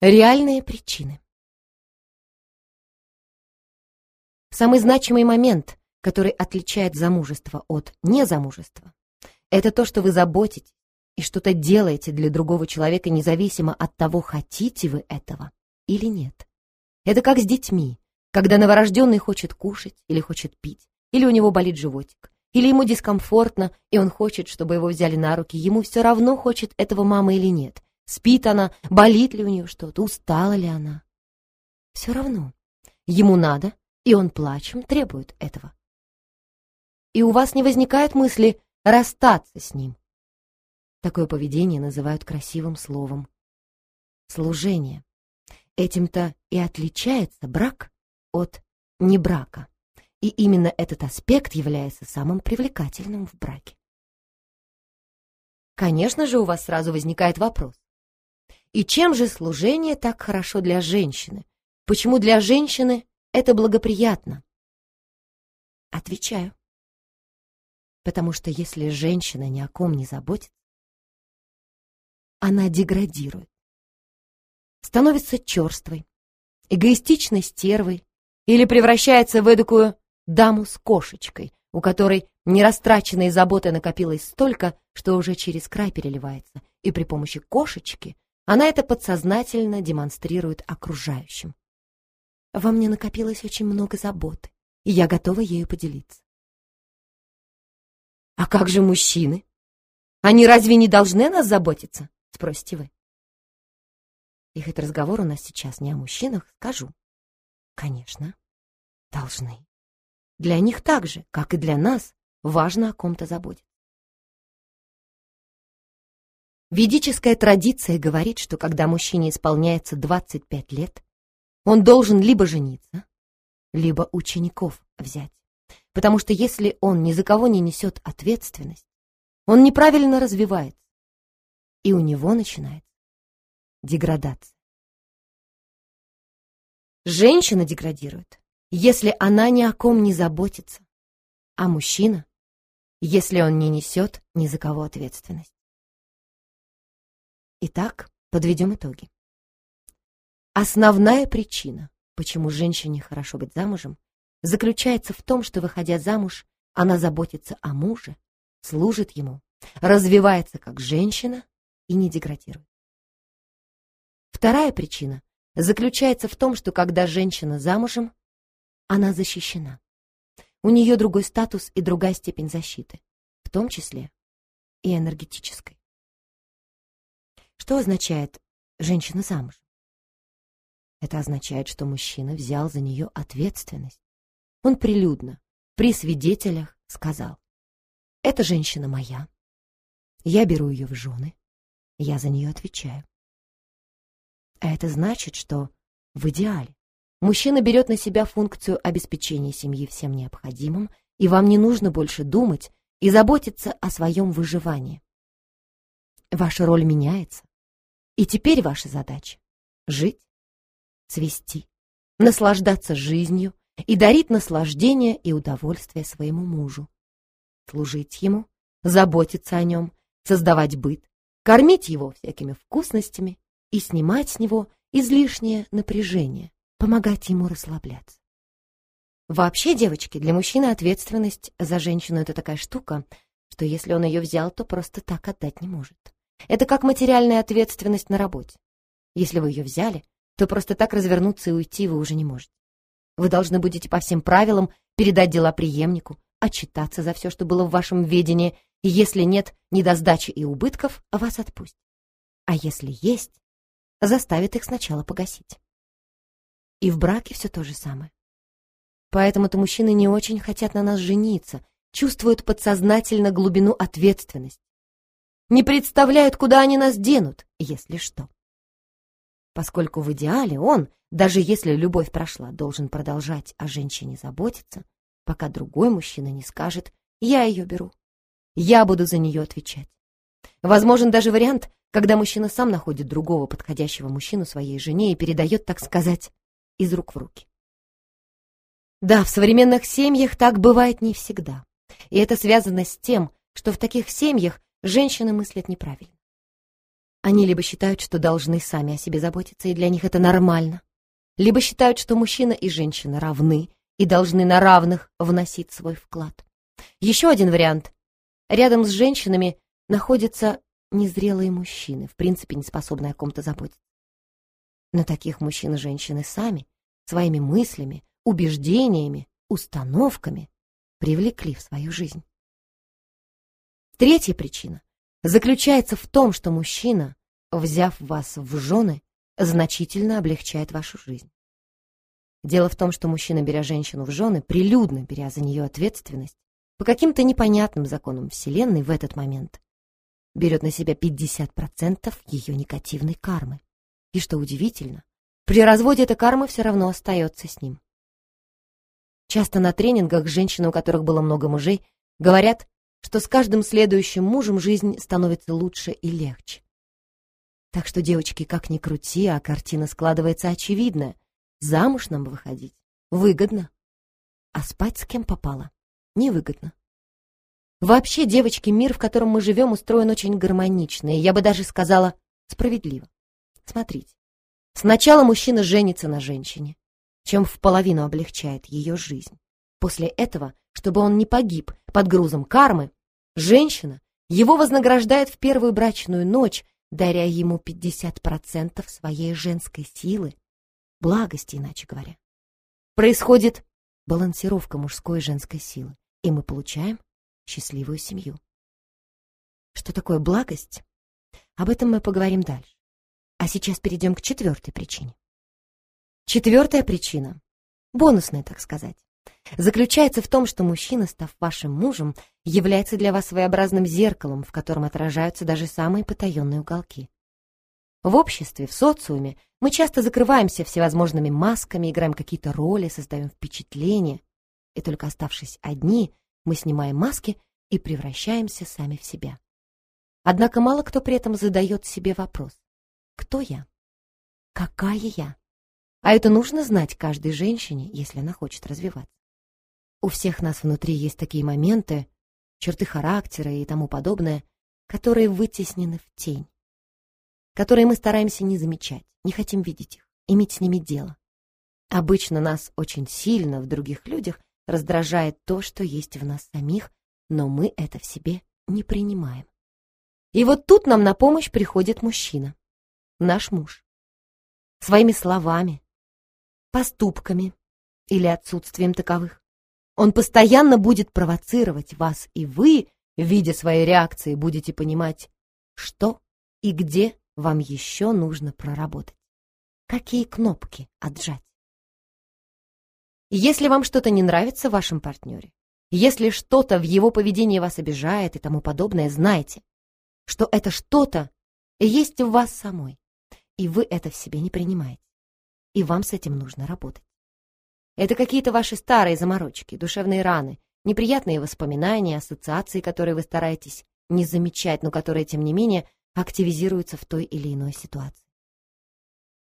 Реальные причины. Самый значимый момент, который отличает замужество от незамужества, это то, что вы заботитесь и что-то делаете для другого человека, независимо от того, хотите вы этого или нет. Это как с детьми, когда новорожденный хочет кушать или хочет пить, или у него болит животик, или ему дискомфортно, и он хочет, чтобы его взяли на руки, ему все равно хочет этого мама или нет. Спит она, болит ли у нее что-то, устала ли она. Все равно. Ему надо, и он плачем требует этого. И у вас не возникает мысли расстаться с ним. Такое поведение называют красивым словом. Служение. Этим-то и отличается брак от небрака. И именно этот аспект является самым привлекательным в браке. Конечно же, у вас сразу возникает вопрос. И чем же служение так хорошо для женщины? Почему для женщины это благоприятно? Отвечаю. Потому что если женщина ни о ком не заботится, она деградирует. Становится черствой, эгоистичной стервой или превращается в эдакую даму с кошечкой, у которой нерастраченной заботы накопилось столько, что уже через край переливается, и при помощи кошечки она это подсознательно демонстрирует окружающим. Во мне накопилось очень много заботы, и я готова ею поделиться. А как же мужчины? Они разве не должны нас заботиться? Спросите вы. И хоть разговор у нас сейчас не о мужчинах, скажу. Конечно, должны. Для них так же, как и для нас, важно о ком-то заботиться. Ведическая традиция говорит, что когда мужчине исполняется 25 лет, он должен либо жениться, либо учеников взять. Потому что если он ни за кого не несет ответственность, он неправильно развивается, и у него начинается деградация. Женщина деградирует, если она ни о ком не заботится, а мужчина, если он не несет ни за кого ответственность. Итак, подведем итоги. Основная причина, почему женщине хорошо быть замужем, заключается в том, что, выходя замуж, она заботится о муже, служит ему, развивается как женщина и не деградирует. Вторая причина заключается в том, что когда женщина замужем, она защищена. У нее другой статус и другая степень защиты, в том числе и энергетической. Что означает «женщина замуж»? Это означает, что мужчина взял за нее ответственность. Он прилюдно, при свидетелях, сказал, «Эта женщина моя. Я беру ее в жены. Я за нее отвечаю». А это значит, что в идеале мужчина берет на себя функцию обеспечения семьи всем необходимым, и вам не нужно больше думать и заботиться о своем выживании. Ваша роль меняется. И теперь ваша задача — жить, цвести, наслаждаться жизнью и дарить наслаждение и удовольствие своему мужу, служить ему, заботиться о нем, создавать быт, кормить его всякими вкусностями и снимать с него излишнее напряжение, помогать ему расслабляться. Вообще, девочки, для мужчины ответственность за женщину — это такая штука, что если он ее взял, то просто так отдать не может. Это как материальная ответственность на работе. Если вы ее взяли, то просто так развернуться и уйти вы уже не можете. Вы должны будете по всем правилам передать дела преемнику, отчитаться за все, что было в вашем ведении, и если нет недосдачи и убытков, вас отпустят. А если есть, заставит их сначала погасить. И в браке все то же самое. Поэтому-то мужчины не очень хотят на нас жениться, чувствуют подсознательно глубину ответственности не представляют, куда они нас денут, если что. Поскольку в идеале он, даже если любовь прошла, должен продолжать о женщине заботиться, пока другой мужчина не скажет «я ее беру». Я буду за нее отвечать. Возможен даже вариант, когда мужчина сам находит другого подходящего мужчину своей жене и передает, так сказать, из рук в руки. Да, в современных семьях так бывает не всегда. И это связано с тем, что в таких семьях женщины мыслят неправильно. Они либо считают, что должны сами о себе заботиться, и для них это нормально, либо считают, что мужчина и женщина равны и должны на равных вносить свой вклад. Еще один вариант. Рядом с женщинами находятся незрелые мужчины, в принципе не способные о ком-то заботиться. Но таких мужчин и женщины сами, своими мыслями, убеждениями, установками привлекли в свою жизнь. Третья причина заключается в том, что мужчина, взяв вас в жены, значительно облегчает вашу жизнь. Дело в том, что мужчина, беря женщину в жены, прилюдно беря за нее ответственность, по каким-то непонятным законам Вселенной в этот момент берет на себя 50% ее негативной кармы. И что удивительно, при разводе эта карма все равно остается с ним. Часто на тренингах женщины, у которых было много мужей, говорят, что с каждым следующим мужем жизнь становится лучше и легче. Так что, девочки, как ни крути, а картина складывается очевидная. Замуж нам выходить выгодно, а спать с кем попало невыгодно. Вообще, девочки, мир, в котором мы живем, устроен очень гармонично, и я бы даже сказала, справедливо. Смотрите, сначала мужчина женится на женщине, чем в половину облегчает ее жизнь. После этого, чтобы он не погиб под грузом кармы, женщина его вознаграждает в первую брачную ночь, даря ему 50% своей женской силы, благости, иначе говоря. Происходит балансировка мужской и женской силы, и мы получаем счастливую семью. Что такое благость? Об этом мы поговорим дальше. А сейчас перейдем к четвертой причине. Четвертая причина, бонусная, так сказать, заключается в том, что мужчина, став вашим мужем, является для вас своеобразным зеркалом, в котором отражаются даже самые потаенные уголки. В обществе, в социуме мы часто закрываемся всевозможными масками, играем какие-то роли, создаем впечатления, и только оставшись одни, мы снимаем маски и превращаемся сами в себя. Однако мало кто при этом задает себе вопрос. Кто я? Какая я? А это нужно знать каждой женщине, если она хочет развиваться. У всех нас внутри есть такие моменты, черты характера и тому подобное, которые вытеснены в тень, которые мы стараемся не замечать, не хотим видеть их, иметь с ними дело. Обычно нас очень сильно в других людях раздражает то, что есть в нас самих, но мы это в себе не принимаем. И вот тут нам на помощь приходит мужчина, наш муж. Своими словами, поступками или отсутствием таковых. Он постоянно будет провоцировать вас, и вы, видя свои реакции, будете понимать, что и где вам еще нужно проработать. Какие кнопки отжать. Если вам что-то не нравится в вашем партнере, если что-то в его поведении вас обижает и тому подобное, знайте, что это что-то есть в вас самой, и вы это в себе не принимаете. И вам с этим нужно работать. Это какие-то ваши старые заморочки, душевные раны, неприятные воспоминания, ассоциации, которые вы стараетесь не замечать, но которые, тем не менее, активизируются в той или иной ситуации.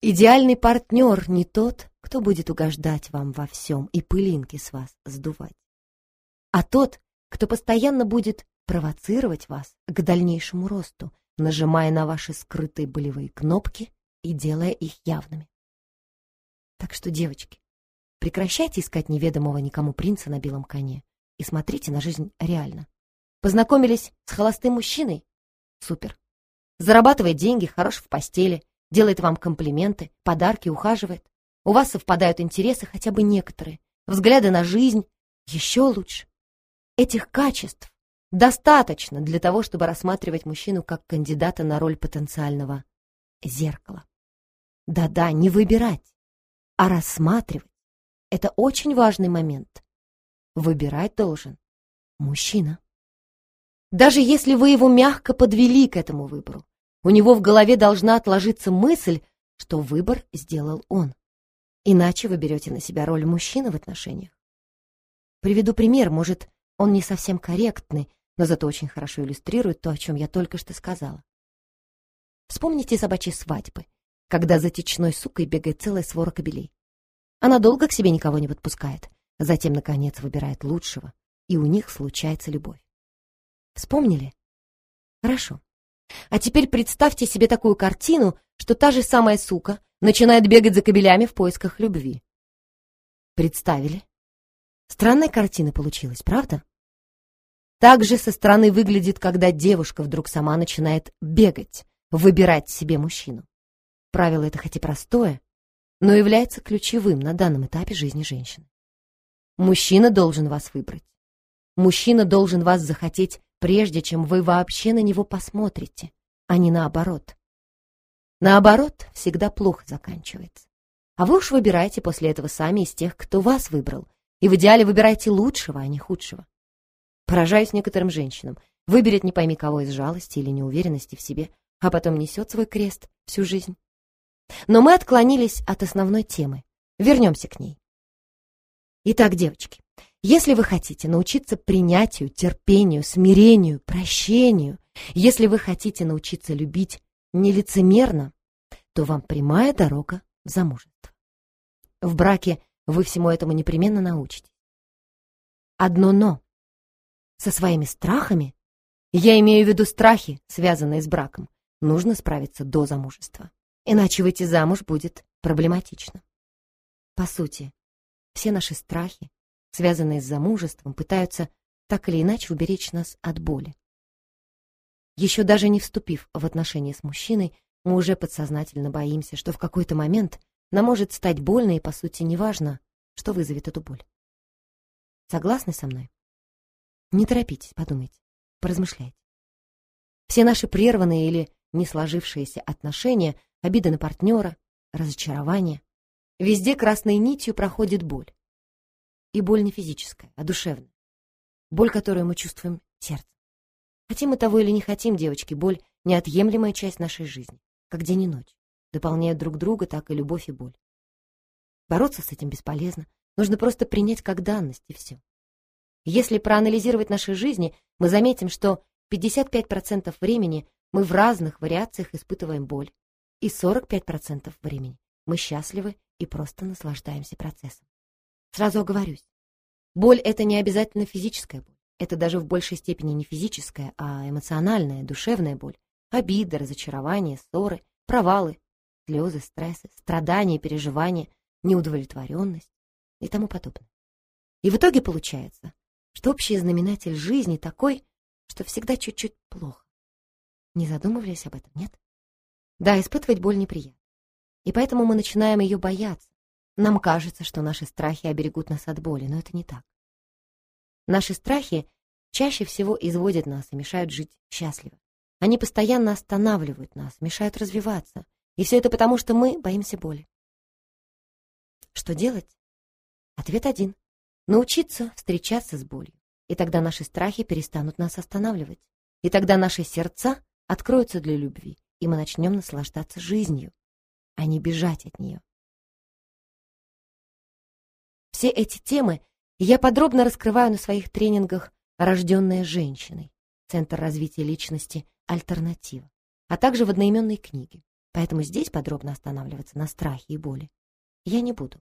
Идеальный партнер не тот, кто будет угождать вам во всем и пылинки с вас сдувать, а тот, кто постоянно будет провоцировать вас к дальнейшему росту, нажимая на ваши скрытые болевые кнопки и делая их явными. Так что, девочки, Прекращайте искать неведомого никому принца на белом коне и смотрите на жизнь реально. Познакомились с холостым мужчиной? Супер. Зарабатывает деньги, хорош в постели, делает вам комплименты, подарки, ухаживает. У вас совпадают интересы хотя бы некоторые, взгляды на жизнь еще лучше. Этих качеств достаточно для того, чтобы рассматривать мужчину как кандидата на роль потенциального зеркала. Да-да, не выбирать, а рассматривать это очень важный момент. Выбирать должен мужчина. Даже если вы его мягко подвели к этому выбору, у него в голове должна отложиться мысль, что выбор сделал он. Иначе вы берете на себя роль мужчины в отношениях. Приведу пример, может, он не совсем корректный, но зато очень хорошо иллюстрирует то, о чем я только что сказала. Вспомните собачьи свадьбы, когда за течной сукой бегает целая свора кобелей. Она долго к себе никого не подпускает, затем, наконец, выбирает лучшего, и у них случается любовь. Вспомнили? Хорошо. А теперь представьте себе такую картину, что та же самая сука начинает бегать за кобелями в поисках любви. Представили? Странная картина получилась, правда? Так же со стороны выглядит, когда девушка вдруг сама начинает бегать, выбирать себе мужчину. Правило это хоть и простое, но является ключевым на данном этапе жизни женщины. Мужчина должен вас выбрать. Мужчина должен вас захотеть, прежде чем вы вообще на него посмотрите, а не наоборот. Наоборот, всегда плохо заканчивается. А вы уж выбирайте после этого сами из тех, кто вас выбрал, и в идеале выбирайте лучшего, а не худшего. Поражаюсь некоторым женщинам. Выберет не пойми кого из жалости или неуверенности в себе, а потом несет свой крест всю жизнь. Но мы отклонились от основной темы. Вернемся к ней. Итак, девочки, если вы хотите научиться принятию, терпению, смирению, прощению, если вы хотите научиться любить нелицемерно, то вам прямая дорога в замужество. В браке вы всему этому непременно научитесь. Одно «но». Со своими страхами, я имею в виду страхи, связанные с браком, нужно справиться до замужества. Иначе выйти замуж будет проблематично. По сути, все наши страхи, связанные с замужеством, пытаются так или иначе уберечь нас от боли. Еще даже не вступив в отношения с мужчиной, мы уже подсознательно боимся, что в какой-то момент нам может стать больно и, по сути, неважно, что вызовет эту боль. Согласны со мной? Не торопитесь, подумайте, поразмышляйте. Все наши прерванные или не сложившиеся отношения, обиды на партнера, разочарование, везде красной нитью проходит боль. И боль не физическая, а душевная. Боль, которую мы чувствуем сердцем. Хотим мы того или не хотим, девочки, боль — неотъемлемая часть нашей жизни, как день и ночь. Дополняют друг друга, так и любовь и боль. Бороться с этим бесполезно. Нужно просто принять как данность, и все. Если проанализировать наши жизни, мы заметим, что 55% времени мы в разных вариациях испытываем боль, и 45% времени мы счастливы и просто наслаждаемся процессом. Сразу оговорюсь. Боль — это не обязательно физическая боль. Это даже в большей степени не физическая, а эмоциональная, душевная боль. Обиды, разочарования, ссоры, провалы, слезы, стрессы, страдания, переживания, неудовлетворенность и тому подобное. И в итоге получается, что общий знаменатель жизни такой, что всегда чуть-чуть плохо. Не задумывались об этом, нет? Да, испытывать боль неприятно. И поэтому мы начинаем ее бояться, нам кажется, что наши страхи оберегут нас от боли, но это не так. Наши страхи чаще всего изводят нас и мешают жить счастливо. Они постоянно останавливают нас, мешают развиваться. И все это потому, что мы боимся боли. Что делать? Ответ один. Научиться встречаться с болью. И тогда наши страхи перестанут нас останавливать. И тогда наши сердца откроются для любви, и мы начнем наслаждаться жизнью, а не бежать от нее. Все эти темы я подробно раскрываю на своих тренингах «Рожденная женщиной», Центр развития личности «Альтернатива», а также в одноименной книге. Поэтому здесь подробно останавливаться на страхе и боли я не буду.